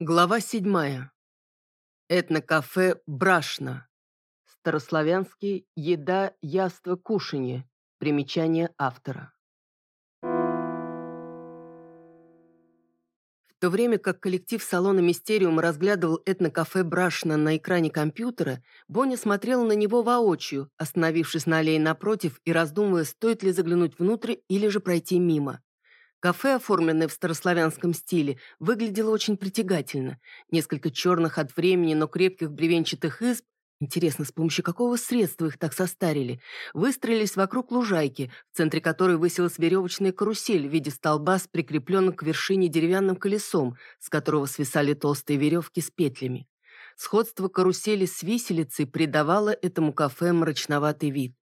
Глава седьмая. Этнокафе «Брашна». Старославянский «Еда, яство, кушанье». Примечание автора. В то время как коллектив салона «Мистериум» разглядывал этнокафе «Брашна» на экране компьютера, Боня смотрела на него воочию, остановившись на аллее напротив и раздумывая, стоит ли заглянуть внутрь или же пройти мимо. Кафе, оформленное в старославянском стиле, выглядело очень притягательно. Несколько черных от времени, но крепких бревенчатых изб, интересно, с помощью какого средства их так состарили, выстроились вокруг лужайки, в центре которой высилась веревочная карусель в виде столба с прикрепленным к вершине деревянным колесом, с которого свисали толстые веревки с петлями. Сходство карусели с виселицей придавало этому кафе мрачноватый вид.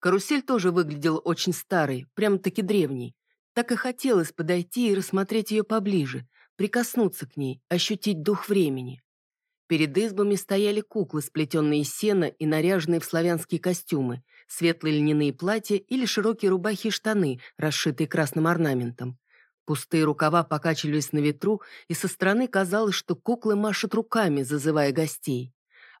Карусель тоже выглядела очень старой, прямо-таки древней. Так и хотелось подойти и рассмотреть ее поближе, прикоснуться к ней, ощутить дух времени. Перед избами стояли куклы, сплетенные из сена и наряженные в славянские костюмы, светлые льняные платья или широкие рубахи и штаны, расшитые красным орнаментом. Пустые рукава покачивались на ветру, и со стороны казалось, что куклы машут руками, зазывая гостей.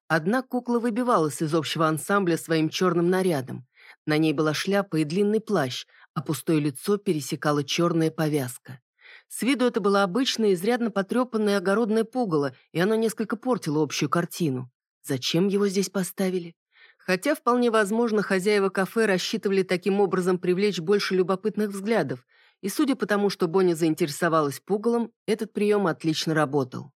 Одна кукла выбивалась из общего ансамбля своим черным нарядом. На ней была шляпа и длинный плащ, а пустое лицо пересекала черная повязка. С виду это было обычное, изрядно потрепанное огородное пугало, и оно несколько портило общую картину. Зачем его здесь поставили? Хотя, вполне возможно, хозяева кафе рассчитывали таким образом привлечь больше любопытных взглядов, и судя по тому, что Бонни заинтересовалась пугалом, этот прием отлично работал.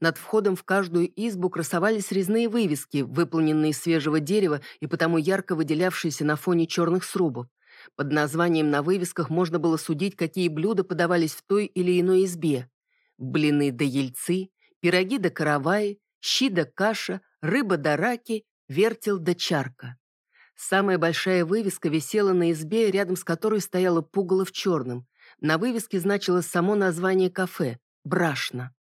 Над входом в каждую избу красовались резные вывески, выполненные из свежего дерева и потому ярко выделявшиеся на фоне черных срубов. Под названием на вывесках можно было судить, какие блюда подавались в той или иной избе. Блины да ельцы, пироги да караваи, щи да каша, рыба да раки, вертел да чарка. Самая большая вывеска висела на избе, рядом с которой стояла пугало в черном. На вывеске значилось само название кафе – «Брашна».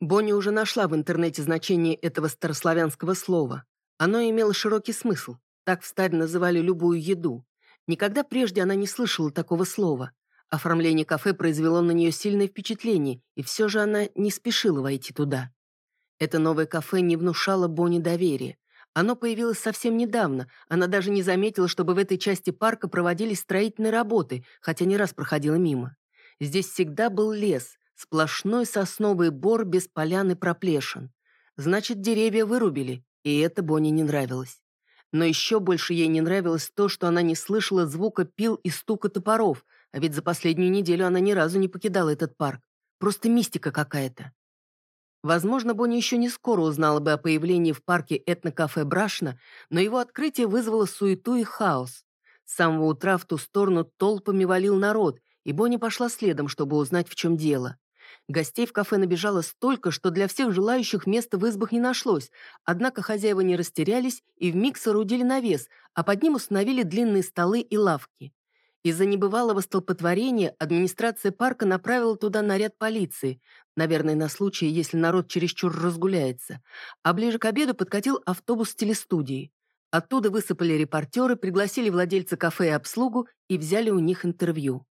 Бонни уже нашла в интернете значение этого старославянского слова. Оно имело широкий смысл. Так в старе называли любую еду. Никогда прежде она не слышала такого слова. Оформление кафе произвело на нее сильное впечатление, и все же она не спешила войти туда. Это новое кафе не внушало Бонни доверия. Оно появилось совсем недавно, она даже не заметила, чтобы в этой части парка проводились строительные работы, хотя не раз проходила мимо. Здесь всегда был лес, сплошной сосновый бор без полян и проплешин. Значит, деревья вырубили, и это Бонни не нравилось. Но еще больше ей не нравилось то, что она не слышала звука пил и стука топоров, а ведь за последнюю неделю она ни разу не покидала этот парк. Просто мистика какая-то. Возможно, Бонни еще не скоро узнала бы о появлении в парке этнокафе «Брашна», но его открытие вызвало суету и хаос. С самого утра в ту сторону толпами валил народ, и Бонни пошла следом, чтобы узнать, в чем дело. Гостей в кафе набежало столько, что для всех желающих места в избах не нашлось, однако хозяева не растерялись и вмиг соорудили навес, а под ним установили длинные столы и лавки. Из-за небывалого столпотворения администрация парка направила туда наряд полиции, наверное, на случай, если народ чересчур разгуляется, а ближе к обеду подкатил автобус телестудии. Оттуда высыпали репортеры, пригласили владельца кафе и обслугу и взяли у них интервью.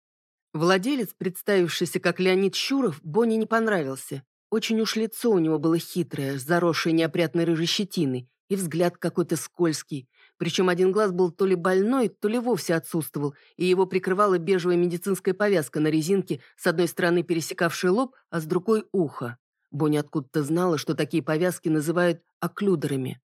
Владелец, представившийся как Леонид Щуров, Бонни не понравился. Очень уж лицо у него было хитрое, заросшее неопрятной рыжей щетиной, и взгляд какой-то скользкий. Причем один глаз был то ли больной, то ли вовсе отсутствовал, и его прикрывала бежевая медицинская повязка на резинке, с одной стороны пересекавшая лоб, а с другой — ухо. Бонни откуда-то знала, что такие повязки называют оклюдерами.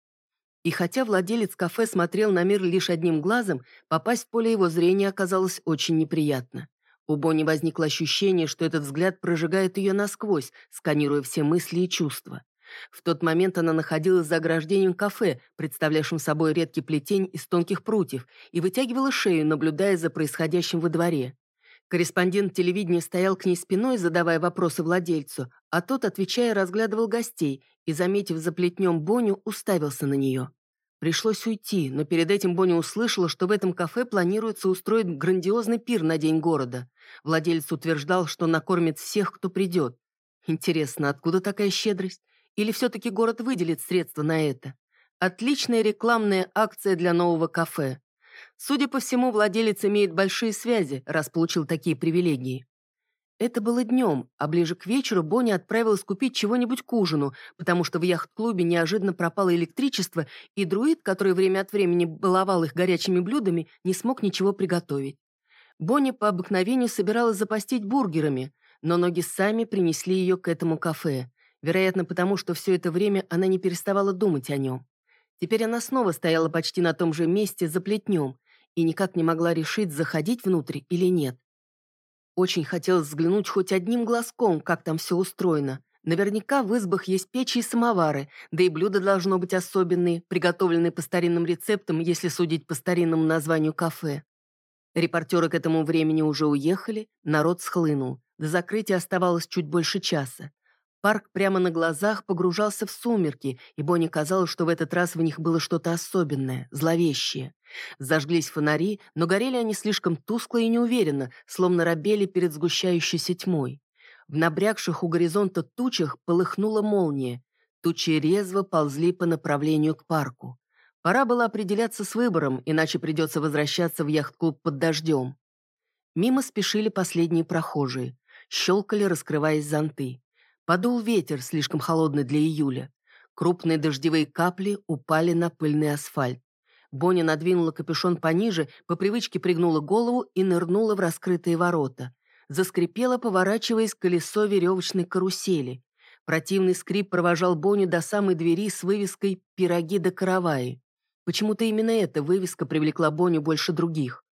И хотя владелец кафе смотрел на мир лишь одним глазом, попасть в поле его зрения оказалось очень неприятно. У Бонни возникло ощущение, что этот взгляд прожигает ее насквозь, сканируя все мысли и чувства. В тот момент она находилась за ограждением кафе, представлявшим собой редкий плетень из тонких прутьев, и вытягивала шею, наблюдая за происходящим во дворе. Корреспондент телевидения стоял к ней спиной, задавая вопросы владельцу, а тот, отвечая, разглядывал гостей и, заметив за плетнем Боню, уставился на нее. Пришлось уйти, но перед этим Бонни услышала, что в этом кафе планируется устроить грандиозный пир на День города. Владелец утверждал, что накормит всех, кто придет. Интересно, откуда такая щедрость? Или все-таки город выделит средства на это? Отличная рекламная акция для нового кафе. Судя по всему, владелец имеет большие связи, раз получил такие привилегии. Это было днем, а ближе к вечеру Бонни отправилась купить чего-нибудь к ужину, потому что в яхт-клубе неожиданно пропало электричество, и друид, который время от времени баловал их горячими блюдами, не смог ничего приготовить. Бонни по обыкновению собиралась запастить бургерами, но ноги сами принесли ее к этому кафе. Вероятно, потому что все это время она не переставала думать о нем. Теперь она снова стояла почти на том же месте за плетнем и никак не могла решить, заходить внутрь или нет. Очень хотелось взглянуть хоть одним глазком, как там все устроено. Наверняка в избах есть печи и самовары, да и блюда должно быть особенные, приготовленные по старинным рецептам, если судить по старинному названию кафе. Репортеры к этому времени уже уехали, народ схлынул. До закрытия оставалось чуть больше часа. Парк прямо на глазах погружался в сумерки, и Бонни казалось, что в этот раз в них было что-то особенное, зловещее. Зажглись фонари, но горели они слишком тускло и неуверенно, словно рабели перед сгущающейся тьмой. В набрякших у горизонта тучах полыхнула молния. Тучи резво ползли по направлению к парку. Пора было определяться с выбором, иначе придется возвращаться в яхт-клуб под дождем. Мимо спешили последние прохожие. Щелкали, раскрываясь зонты. Подул ветер, слишком холодный для июля. Крупные дождевые капли упали на пыльный асфальт. Боня надвинула капюшон пониже, по привычке пригнула голову и нырнула в раскрытые ворота. Заскрипело, поворачиваясь колесо веревочной карусели. Противный скрип провожал Боню до самой двери с вывеской «Пироги до караваи». Почему-то именно эта вывеска привлекла Боню больше других.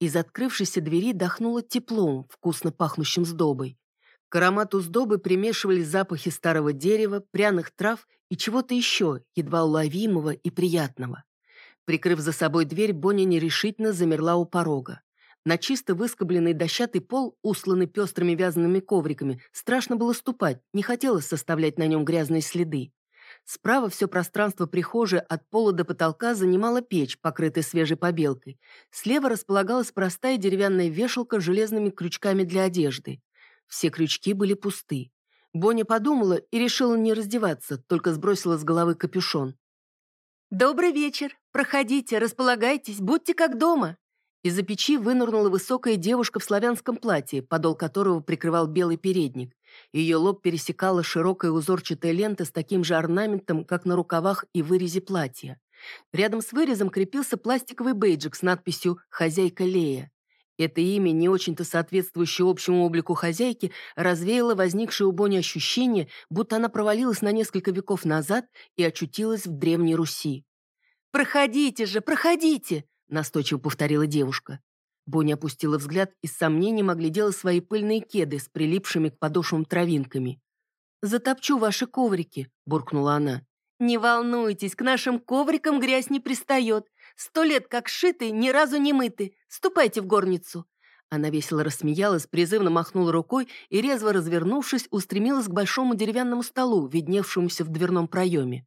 Из открывшейся двери дохнуло теплом, вкусно пахнущим сдобой. К аромату сдобы примешивались запахи старого дерева, пряных трав и чего-то еще, едва уловимого и приятного. Прикрыв за собой дверь, Бонни нерешительно замерла у порога. На чисто выскобленный дощатый пол, усланный пестрыми вязаными ковриками, страшно было ступать, не хотелось составлять на нем грязные следы. Справа все пространство прихожей от пола до потолка занимала печь, покрытая свежей побелкой. Слева располагалась простая деревянная вешалка с железными крючками для одежды. Все крючки были пусты. Бонни подумала и решила не раздеваться, только сбросила с головы капюшон. «Добрый вечер! Проходите, располагайтесь, будьте как дома!» Из-за печи вынырнула высокая девушка в славянском платье, подол которого прикрывал белый передник. Ее лоб пересекала широкая узорчатая лента с таким же орнаментом, как на рукавах и вырезе платья. Рядом с вырезом крепился пластиковый бейджик с надписью «Хозяйка Лея». Это имя, не очень-то соответствующее общему облику хозяйки, развеяло возникшее у Бони ощущение, будто она провалилась на несколько веков назад и очутилась в Древней Руси. «Проходите же, проходите!» – настойчиво повторила девушка. Боня опустила взгляд и с сомнением оглядела свои пыльные кеды с прилипшими к подошвам травинками. «Затопчу ваши коврики», – буркнула она. «Не волнуйтесь, к нашим коврикам грязь не пристает. Сто лет как шиты, ни разу не мыты. Ступайте в горницу». Она весело рассмеялась, призывно махнула рукой и, резво развернувшись, устремилась к большому деревянному столу, видневшемуся в дверном проеме.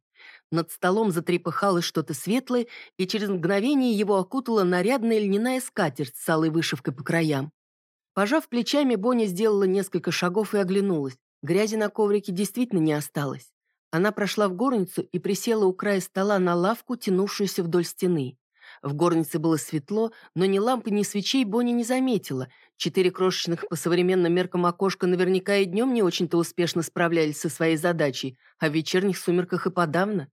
Над столом затрепыхалось что-то светлое, и через мгновение его окутала нарядная льняная скатерть с алой вышивкой по краям. Пожав плечами, Боня сделала несколько шагов и оглянулась. Грязи на коврике действительно не осталось. Она прошла в горницу и присела у края стола на лавку, тянувшуюся вдоль стены. В горнице было светло, но ни лампы, ни свечей Бонни не заметила. Четыре крошечных по современным меркам окошка наверняка и днем не очень-то успешно справлялись со своей задачей, а в вечерних сумерках и подавно.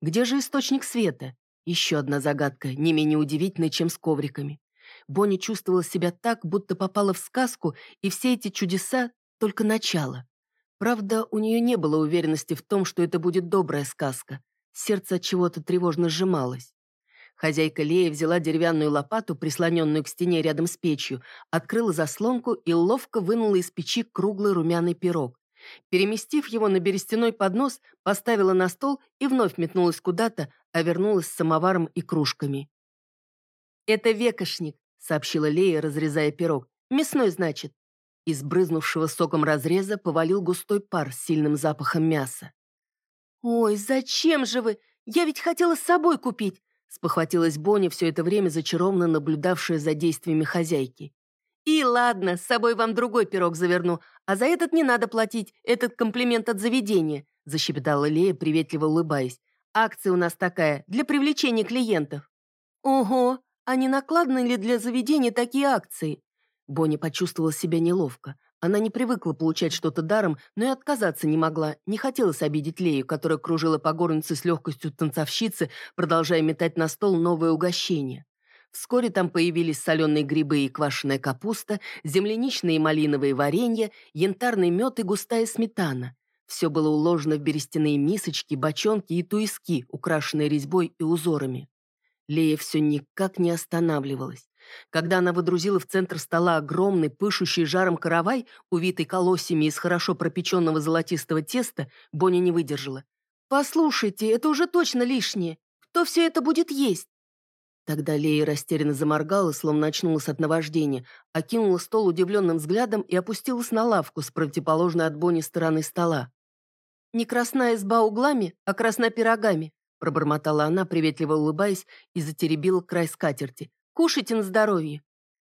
Где же источник света? Еще одна загадка, не менее удивительная, чем с ковриками. Бонни чувствовала себя так, будто попала в сказку, и все эти чудеса — только начало. Правда, у нее не было уверенности в том, что это будет добрая сказка. Сердце от чего-то тревожно сжималось. Хозяйка Лея взяла деревянную лопату, прислоненную к стене рядом с печью, открыла заслонку и ловко вынула из печи круглый румяный пирог. Переместив его на берестяной поднос, поставила на стол и вновь метнулась куда-то, а вернулась с самоваром и кружками. «Это векошник», — сообщила Лея, разрезая пирог. «Мясной, значит». Из брызнувшего соком разреза повалил густой пар с сильным запахом мяса. «Ой, зачем же вы? Я ведь хотела с собой купить. Спохватилась Бонни, все это время зачарованно наблюдавшая за действиями хозяйки. «И ладно, с собой вам другой пирог заверну, а за этот не надо платить, этот комплимент от заведения», защебетала Лея, приветливо улыбаясь. «Акция у нас такая, для привлечения клиентов». «Ого, а не накладны ли для заведения такие акции?» Бонни почувствовала себя неловко. Она не привыкла получать что-то даром, но и отказаться не могла. Не хотелось обидеть Лею, которая кружила по горнице с легкостью танцовщицы, продолжая метать на стол новое угощение. Вскоре там появились соленые грибы и квашеная капуста, земляничные и малиновые варенья, янтарный мед и густая сметана. Все было уложено в берестяные мисочки, бочонки и туиски, украшенные резьбой и узорами. Лея все никак не останавливалась. Когда она выдрузила в центр стола огромный, пышущий жаром каравай, увитый колосьями из хорошо пропеченного золотистого теста, Бонни не выдержала. «Послушайте, это уже точно лишнее. Кто все это будет есть?» Тогда Лея растерянно заморгала, словно очнулась от наваждения, окинула стол удивленным взглядом и опустилась на лавку с противоположной от Бонни стороны стола. «Не красная изба углами, а красна пирогами», пробормотала она, приветливо улыбаясь, и затеребила край скатерти. Кушайте на здоровье».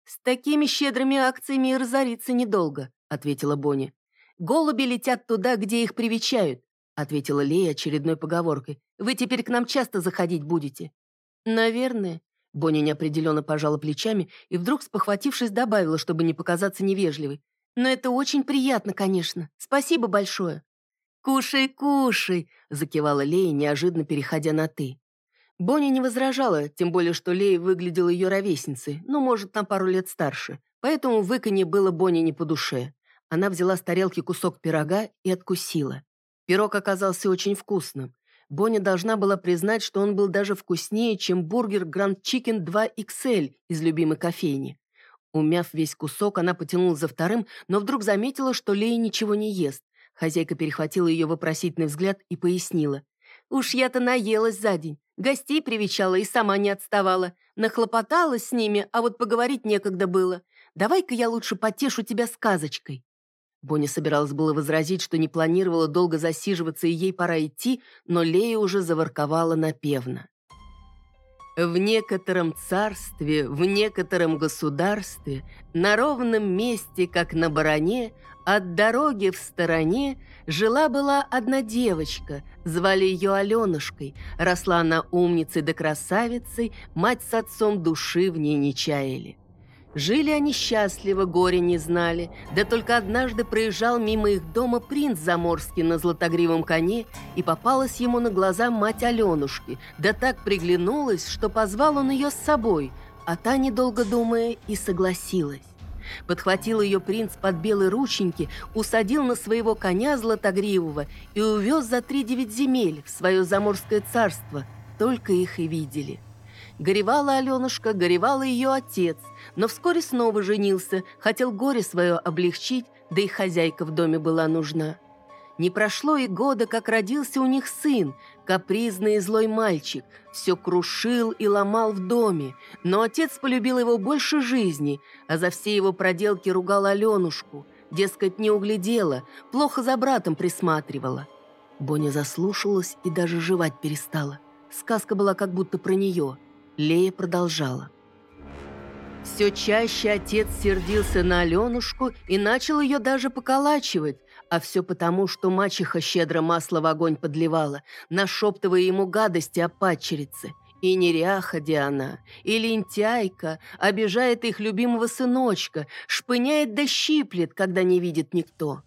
«С такими щедрыми акциями и разориться недолго», — ответила Бонни. «Голуби летят туда, где их привечают», — ответила Лея очередной поговоркой. «Вы теперь к нам часто заходить будете». «Наверное». Бонни неопределенно пожала плечами и вдруг, спохватившись, добавила, чтобы не показаться невежливой. «Но это очень приятно, конечно. Спасибо большое». «Кушай, кушай!» — закивала Лея, неожиданно переходя на «ты». Бонни не возражала, тем более, что Лей выглядела ее ровесницей, ну, может, на пару лет старше. Поэтому выканье было Бонни не по душе. Она взяла с тарелки кусок пирога и откусила. Пирог оказался очень вкусным. Бонни должна была признать, что он был даже вкуснее, чем бургер Grand Chicken 2 XL из любимой кофейни. Умяв весь кусок, она потянула за вторым, но вдруг заметила, что Лея ничего не ест. Хозяйка перехватила ее вопросительный взгляд и пояснила. «Уж я-то наелась за день. Гостей привечала и сама не отставала. Нахлопоталась с ними, а вот поговорить некогда было. Давай-ка я лучше потешу тебя сказочкой». Бонни собиралась было возразить, что не планировала долго засиживаться и ей пора идти, но Лея уже заворковала напевно. В некотором царстве, в некотором государстве, на ровном месте, как на бароне, от дороги в стороне, жила-была одна девочка, звали ее Аленушкой. Росла она умницей да красавицей, мать с отцом души в ней не чаяли. Жили они счастливо, горе не знали, да только однажды проезжал мимо их дома принц Заморский на златогривом коне, и попалась ему на глаза мать Аленушки, да так приглянулась, что позвал он ее с собой, а та, недолго думая, и согласилась. Подхватил ее принц под белые рученьки, усадил на своего коня златогривого и увез за три девять земель в свое заморское царство, только их и видели. Горевала Аленушка, горевала ее отец, но вскоре снова женился, хотел горе свое облегчить, да и хозяйка в доме была нужна. Не прошло и года, как родился у них сын, капризный и злой мальчик, все крушил и ломал в доме, но отец полюбил его больше жизни, а за все его проделки ругал Аленушку, дескать, не углядела, плохо за братом присматривала. Боня заслушалась и даже жевать перестала. Сказка была как будто про нее – Лея продолжала. Все чаще отец сердился на Аленушку и начал ее даже поколачивать, а все потому, что мачеха щедро масло в огонь подливала, нашептывая ему гадости о падчерице. И неряха Диана, и лентяйка, обижает их любимого сыночка, шпыняет да щиплет, когда не видит никто.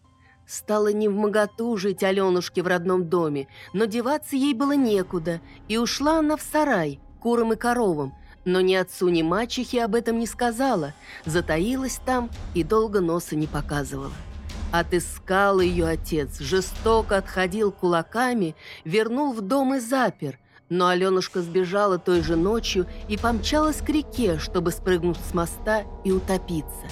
Стало не в моготу жить Аленушке в родном доме, но деваться ей было некуда, и ушла она в сарай, курам и коровам, но ни отцу, ни мачехе об этом не сказала, затаилась там и долго носа не показывала. Отыскал ее отец, жестоко отходил кулаками, вернул в дом и запер, но Аленушка сбежала той же ночью и помчалась к реке, чтобы спрыгнуть с моста и утопиться.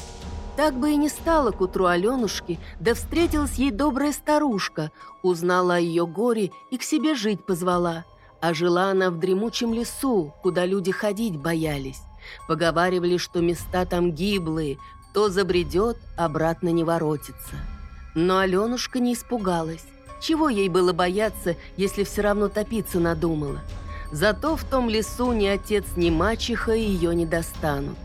Так бы и не стало к утру Аленушки, да встретилась ей добрая старушка, узнала о ее горе и к себе жить позвала – а жила она в дремучем лесу, куда люди ходить боялись. Поговаривали, что места там гиблые, кто забредет, обратно не воротится. Но Аленушка не испугалась. Чего ей было бояться, если все равно топиться надумала? Зато в том лесу ни отец, ни мачеха ее не достанут.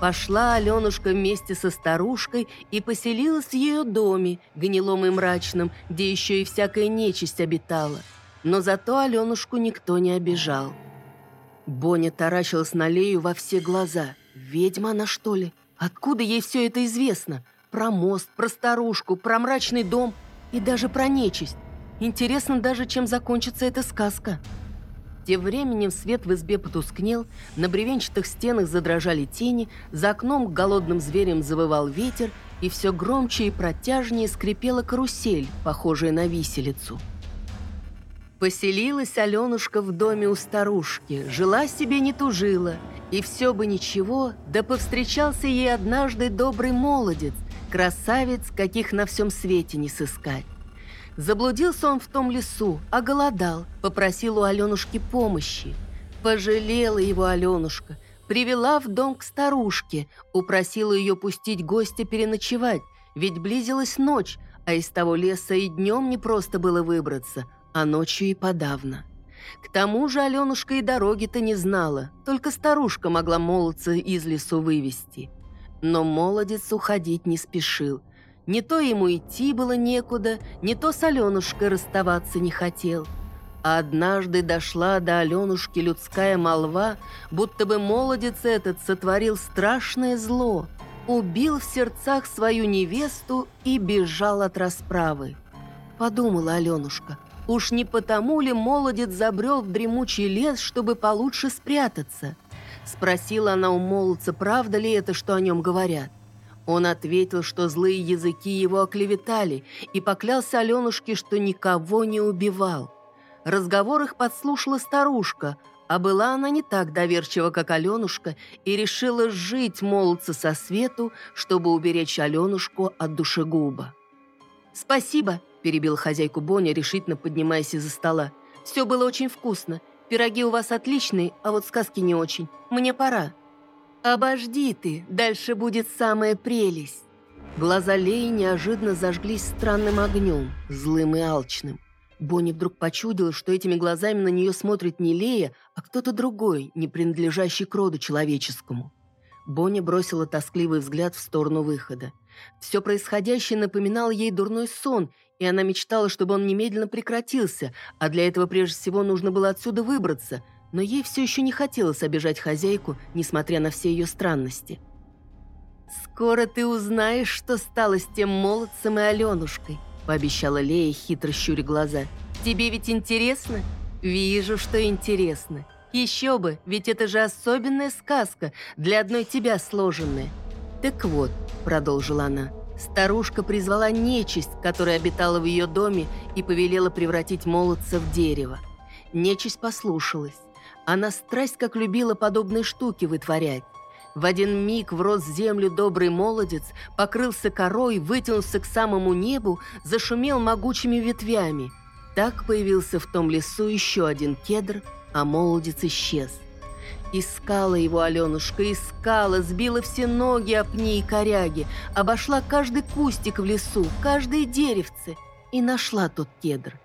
Пошла Аленушка вместе со старушкой и поселилась в ее доме, гнилом и мрачном, где еще и всякая нечисть обитала – но зато Аленушку никто не обижал. Боня таращилась на Лею во все глаза. «Ведьма она, что ли? Откуда ей все это известно?» про мост, про старушку, про мрачный дом и даже про нечисть. Интересно даже, чем закончится эта сказка. Тем временем свет в избе потускнел, на бревенчатых стенах задрожали тени, за окном голодным зверем завывал ветер, и все громче и протяжнее скрипела карусель, похожая на виселицу. Поселилась Аленушка в доме у старушки, жила себе не тужила, и все бы ничего, да повстречался ей однажды добрый молодец, красавец, каких на всем свете не сыскать. Заблудился он в том лесу, оголодал, попросил у Аленушки помощи. Пожалела его Аленушка, привела в дом к старушке, упросила ее пустить гостя переночевать, ведь близилась ночь, а из того леса и днем не просто было выбраться, а ночью и подавно. К тому же Аленушка и дороги-то не знала, только старушка могла молодца из лесу вывести. Но молодец уходить не спешил – не то ему идти было некуда, не то с Аленушкой расставаться не хотел. А однажды дошла до Аленушки людская молва, будто бы молодец этот сотворил страшное зло, убил в сердцах свою невесту и бежал от расправы. Подумала Аленушка, уж не потому ли молодец забрел в дремучий лес, чтобы получше спрятаться? Спросила она у молодца, правда ли это, что о нем говорят. Он ответил, что злые языки его оклеветали, и поклялся Аленушке, что никого не убивал. Разговор их подслушала старушка, а была она не так доверчива, как Аленушка, и решила жить молодца со свету, чтобы уберечь Аленушку от душегуба. «Спасибо», – перебил хозяйку Боня, решительно поднимаясь из-за стола. «Все было очень вкусно. Пироги у вас отличные, а вот сказки не очень. Мне пора». «Обожди ты, дальше будет самая прелесть!» Глаза Леи неожиданно зажглись странным огнем, злым и алчным. Бонни вдруг почудила, что этими глазами на нее смотрит не Лея, а кто-то другой, не принадлежащий к роду человеческому. Бонни бросила тоскливый взгляд в сторону выхода. Все происходящее напоминало ей дурной сон, и она мечтала, чтобы он немедленно прекратился, а для этого прежде всего нужно было отсюда выбраться – но ей все еще не хотелось обижать хозяйку, несмотря на все ее странности. «Скоро ты узнаешь, что стало с тем молодцем и Аленушкой», пообещала Лея, хитро щуря глаза. «Тебе ведь интересно?» «Вижу, что интересно. Еще бы, ведь это же особенная сказка, для одной тебя сложенная». «Так вот», — продолжила она, — старушка призвала нечисть, которая обитала в ее доме, и повелела превратить молодца в дерево. Нечисть послушалась. Она страсть как любила подобные штуки вытворять. В один миг врос в землю добрый молодец, покрылся корой, вытянулся к самому небу, зашумел могучими ветвями. Так появился в том лесу еще один кедр, а молодец исчез. Искала его Аленушка, искала, сбила все ноги об пни и коряги, обошла каждый кустик в лесу, каждое деревце и нашла тот кедр.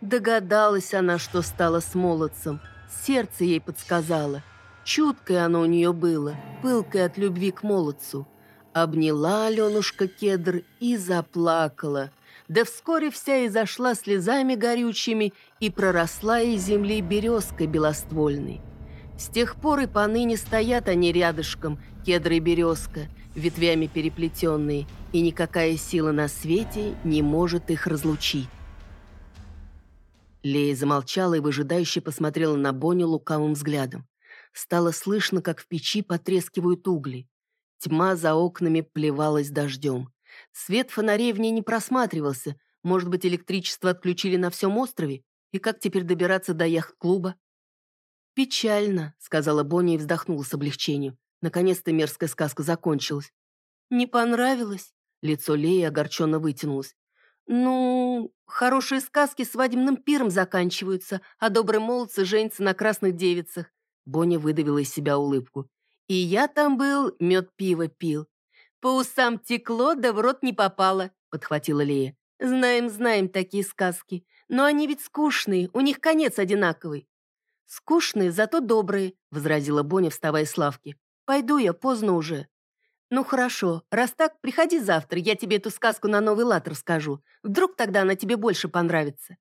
Догадалась она, что стала с молодцем – Сердце ей подсказало. Чуткое оно у нее было, пылкое от любви к молодцу. Обняла Аленушка кедр и заплакала. Да вскоре вся изошла слезами горючими и проросла из земли березкой белоствольной. С тех пор и поныне стоят они рядышком, кедр и березка, ветвями переплетенные, и никакая сила на свете не может их разлучить. Лея замолчала и выжидающе посмотрела на Бонни лукавым взглядом. Стало слышно, как в печи потрескивают угли. Тьма за окнами плевалась дождем. Свет фонарей в ней не просматривался. Может быть, электричество отключили на всем острове? И как теперь добираться до яхт-клуба? «Печально», — сказала Бонни и вздохнула с облегчением. Наконец-то мерзкая сказка закончилась. «Не понравилось?» Лицо Леи огорченно вытянулось. «Ну, хорошие сказки свадебным пиром заканчиваются, а добрые молодцы женятся на красных девицах». Боня выдавила из себя улыбку. «И я там был, мед пиво пил. По усам текло, да в рот не попало», — подхватила Лея. «Знаем, знаем такие сказки. Но они ведь скучные, у них конец одинаковый». «Скучные, зато добрые», — возразила Боня, вставая с лавки. «Пойду я, поздно уже». «Ну хорошо, раз так, приходи завтра, я тебе эту сказку на новый лад расскажу. Вдруг тогда она тебе больше понравится».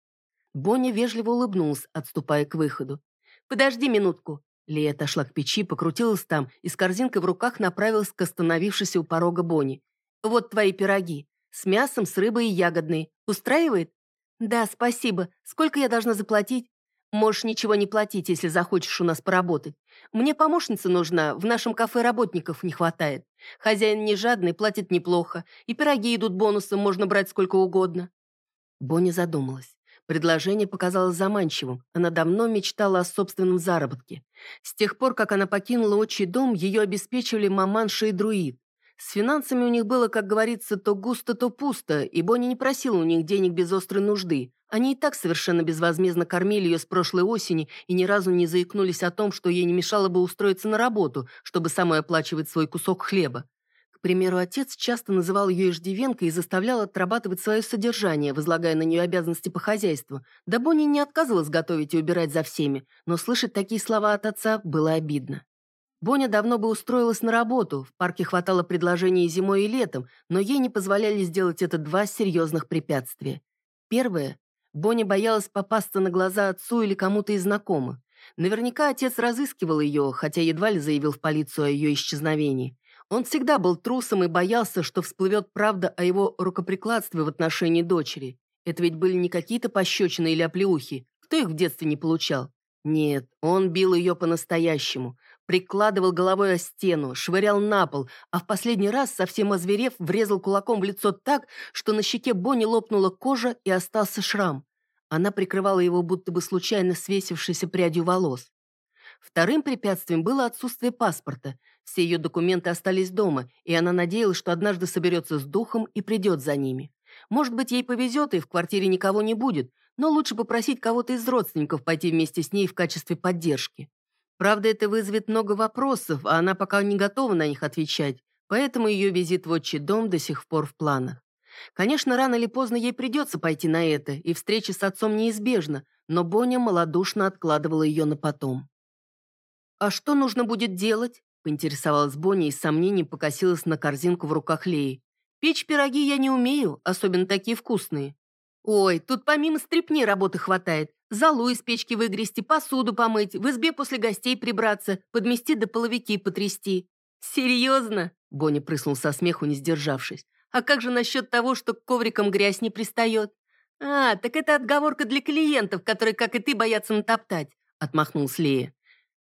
Боня вежливо улыбнулся, отступая к выходу. «Подожди минутку». Лея отошла к печи, покрутилась там и с корзинкой в руках направилась к остановившейся у порога Бони. Вот твои пироги. С мясом, с рыбой и ягодной. Устраивает? Да, спасибо. Сколько я должна заплатить? Можешь ничего не платить, если захочешь у нас поработать. Мне помощница нужна, в нашем кафе работников не хватает. Хозяин не жадный, платит неплохо, и пироги идут бонусом, можно брать сколько угодно». Бонни задумалась. Предложение показалось заманчивым. Она давно мечтала о собственном заработке. С тех пор, как она покинула отчий дом, ее обеспечивали маманша и друид. С финансами у них было, как говорится, то густо, то пусто, и Бонни не просила у них денег без острой нужды. Они и так совершенно безвозмездно кормили ее с прошлой осени и ни разу не заикнулись о том, что ей не мешало бы устроиться на работу, чтобы самой оплачивать свой кусок хлеба. К примеру, отец часто называл ее иждивенкой и заставлял отрабатывать свое содержание, возлагая на нее обязанности по хозяйству. Да Бонни не отказывалась готовить и убирать за всеми, но слышать такие слова от отца было обидно. Боня давно бы устроилась на работу, в парке хватало предложений зимой, и летом, но ей не позволяли сделать это два серьезных препятствия. Первое Бонни боялась попасться на глаза отцу или кому-то из знакомых. Наверняка отец разыскивал ее, хотя едва ли заявил в полицию о ее исчезновении. Он всегда был трусом и боялся, что всплывет правда о его рукоприкладстве в отношении дочери. Это ведь были не какие-то пощечины или оплеухи. Кто их в детстве не получал? Нет, он бил ее по-настоящему. Прикладывал головой о стену, швырял на пол, а в последний раз, совсем озверев, врезал кулаком в лицо так, что на щеке Бонни лопнула кожа и остался шрам. Она прикрывала его будто бы случайно свесившейся прядью волос. Вторым препятствием было отсутствие паспорта. Все ее документы остались дома, и она надеялась, что однажды соберется с духом и придет за ними. Может быть, ей повезет, и в квартире никого не будет, но лучше попросить кого-то из родственников пойти вместе с ней в качестве поддержки. Правда, это вызовет много вопросов, а она пока не готова на них отвечать, поэтому ее визит в отчий дом до сих пор в планах. Конечно, рано или поздно ей придется пойти на это, и встреча с отцом неизбежна, но Боня малодушно откладывала ее на потом. «А что нужно будет делать?» – поинтересовалась Боня и с сомнением покосилась на корзинку в руках Леи. «Печь пироги я не умею, особенно такие вкусные». «Ой, тут помимо стрипни работы хватает. Залу из печки выгрести, посуду помыть, в избе после гостей прибраться, подмести до половики потрясти». «Серьезно?» – Боня прыснул со смеху, не сдержавшись. «А как же насчет того, что к коврикам грязь не пристает?» «А, так это отговорка для клиентов, которые, как и ты, боятся натоптать», – отмахнулась Лея.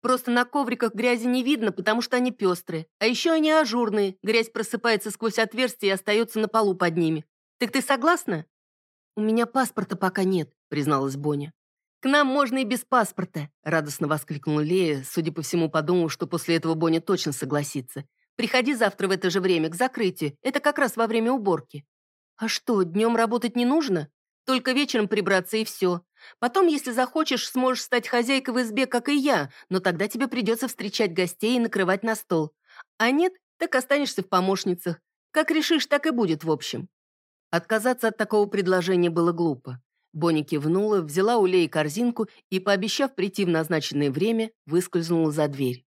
«Просто на ковриках грязи не видно, потому что они пестрые. А еще они ажурные, грязь просыпается сквозь отверстия и остается на полу под ними. Так ты согласна?» «У меня паспорта пока нет», — призналась Боня. «К нам можно и без паспорта», — радостно воскликнула Лея, судя по всему, подумав, что после этого Боня точно согласится. «Приходи завтра в это же время, к закрытию. Это как раз во время уборки». «А что, днем работать не нужно? Только вечером прибраться и все. Потом, если захочешь, сможешь стать хозяйкой в избе, как и я, но тогда тебе придется встречать гостей и накрывать на стол. А нет, так останешься в помощницах. Как решишь, так и будет, в общем». Отказаться от такого предложения было глупо. Бонни кивнула, взяла у Леи корзинку и, пообещав прийти в назначенное время, выскользнула за дверь.